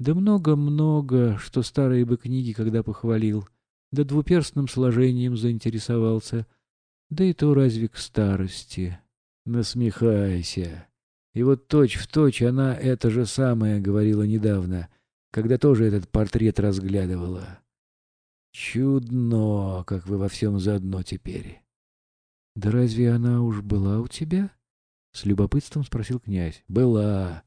Да много-много, что старые бы книги когда похвалил, да двуперстным сложением заинтересовался. Да и то разве к старости. Насмехайся. И вот точь-в-точь точь она это же самое говорила недавно, когда тоже этот портрет разглядывала. Чудно, как вы во всем заодно теперь. — Да разве она уж была у тебя? — с любопытством спросил князь. — Была.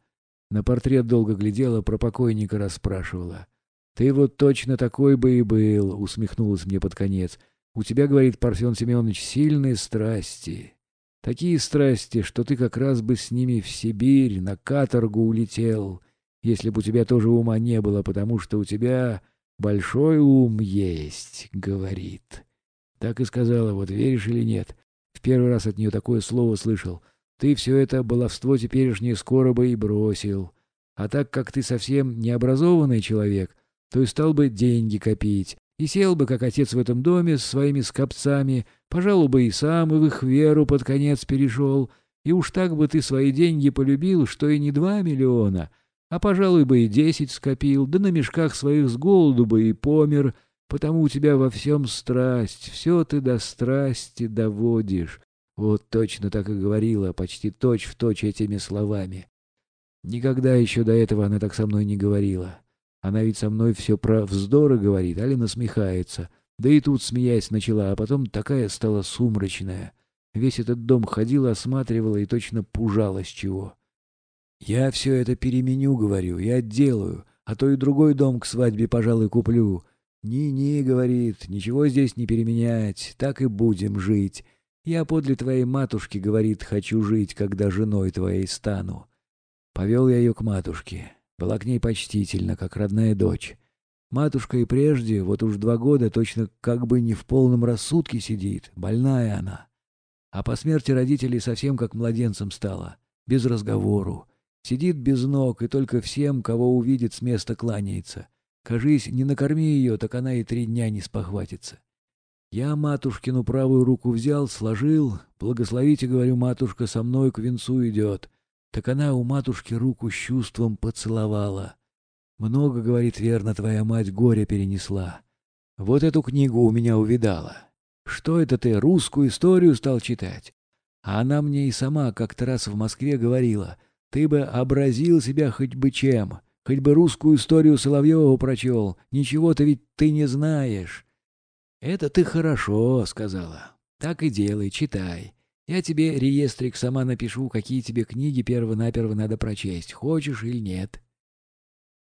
На портрет долго глядела, про покойника расспрашивала. — Ты вот точно такой бы и был, — усмехнулась мне под конец. — У тебя, — говорит Парфен Семенович, — сильные страсти. Такие страсти, что ты как раз бы с ними в Сибирь, на каторгу улетел, если бы у тебя тоже ума не было, потому что у тебя большой ум есть, — говорит. Так и сказала, вот веришь или нет. В первый раз от нее такое слово слышал. Ты все это баловство теперешнее скоро бы и бросил. А так как ты совсем необразованный человек, то и стал бы деньги копить, и сел бы, как отец в этом доме, с своими скопцами, пожалуй бы и сам и в их веру под конец перешел, и уж так бы ты свои деньги полюбил, что и не два миллиона, а, пожалуй, бы и десять скопил, да на мешках своих с голоду бы и помер, потому у тебя во всем страсть, все ты до страсти доводишь. Вот точно так и говорила, почти точь-в-точь точь этими словами. Никогда еще до этого она так со мной не говорила. Она ведь со мной все про вздоры говорит, али насмехается. Да и тут, смеясь, начала, а потом такая стала сумрачная. Весь этот дом ходила, осматривала и точно пужалась чего. Я все это переменю, говорю, я отделаю, а то и другой дом к свадьбе, пожалуй, куплю. «Ни-ни», — говорит, — «ничего здесь не переменять, так и будем жить. Я подле твоей матушки, — говорит, — хочу жить, когда женой твоей стану». Повел я ее к матушке была к ней почтительна, как родная дочь. Матушка и прежде, вот уж два года, точно как бы не в полном рассудке сидит, больная она. А по смерти родителей совсем как младенцем стала, без разговору. Сидит без ног и только всем, кого увидит, с места кланяется. Кажись, не накорми ее, так она и три дня не спохватится. Я матушкину правую руку взял, сложил. Благословите, говорю, матушка со мной к венцу идет. Так она у матушки руку с чувством поцеловала. Много, говорит, верно, твоя мать горе перенесла. Вот эту книгу у меня увидала. Что это ты, русскую историю стал читать? А она мне и сама как-то раз в Москве говорила, ты бы образил себя хоть бы чем, хоть бы русскую историю Соловьева прочел, ничего-то ведь ты не знаешь. Это ты хорошо, сказала. Так и делай, читай. Я тебе, реестрик, сама напишу, какие тебе книги перво-наперво надо прочесть, хочешь или нет.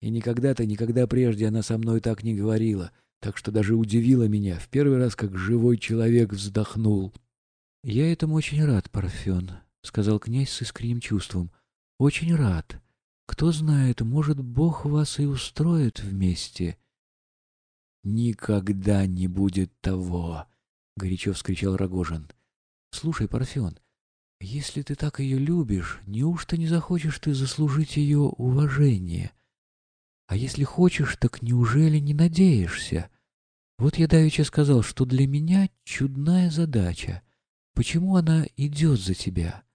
И никогда-то, никогда прежде она со мной так не говорила, так что даже удивила меня, в первый раз как живой человек вздохнул. — Я этому очень рад, Парфен, — сказал князь с искренним чувством. — Очень рад. Кто знает, может, Бог вас и устроит вместе. — Никогда не будет того, — горячо вскричал Рогожин. Слушай, Парфен, если ты так ее любишь, неужто не захочешь ты заслужить ее уважение? А если хочешь, так неужели не надеешься? Вот я давеча сказал, что для меня чудная задача. Почему она идет за тебя?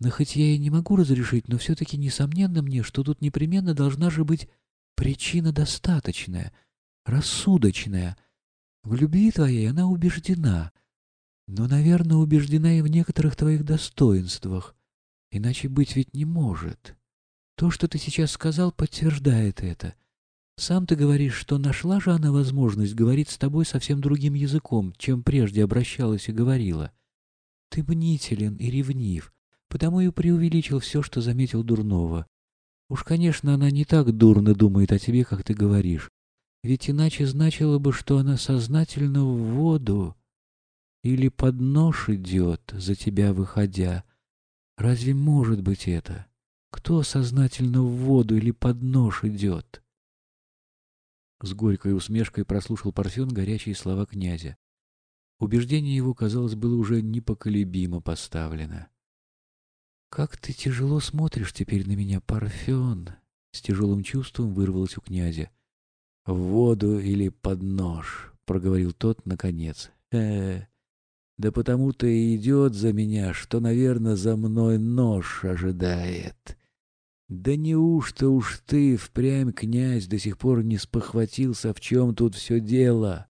Но хоть я и не могу разрешить, но все-таки несомненно мне, что тут непременно должна же быть причина достаточная, рассудочная. В любви твоей она убеждена — но, наверное, убеждена и в некоторых твоих достоинствах. Иначе быть ведь не может. То, что ты сейчас сказал, подтверждает это. Сам ты говоришь, что нашла же она возможность говорить с тобой совсем другим языком, чем прежде обращалась и говорила. Ты мнителен и ревнив, потому и преувеличил все, что заметил дурного. Уж, конечно, она не так дурно думает о тебе, как ты говоришь. Ведь иначе значило бы, что она сознательно в воду или под нож идет, за тебя выходя. Разве может быть это? Кто сознательно в воду или под нож идет? С горькой усмешкой прослушал Парфен горячие слова князя. Убеждение его, казалось, было уже непоколебимо поставлено. «Как ты тяжело смотришь теперь на меня, Парфен!» С тяжелым чувством вырвалось у князя. «В воду или под нож?» — проговорил тот наконец. «Э, да потому-то и идет за меня, что, наверное, за мной нож ожидает. Да неужто уж ты, впрямь, князь, до сих пор не спохватился, в чем тут все дело?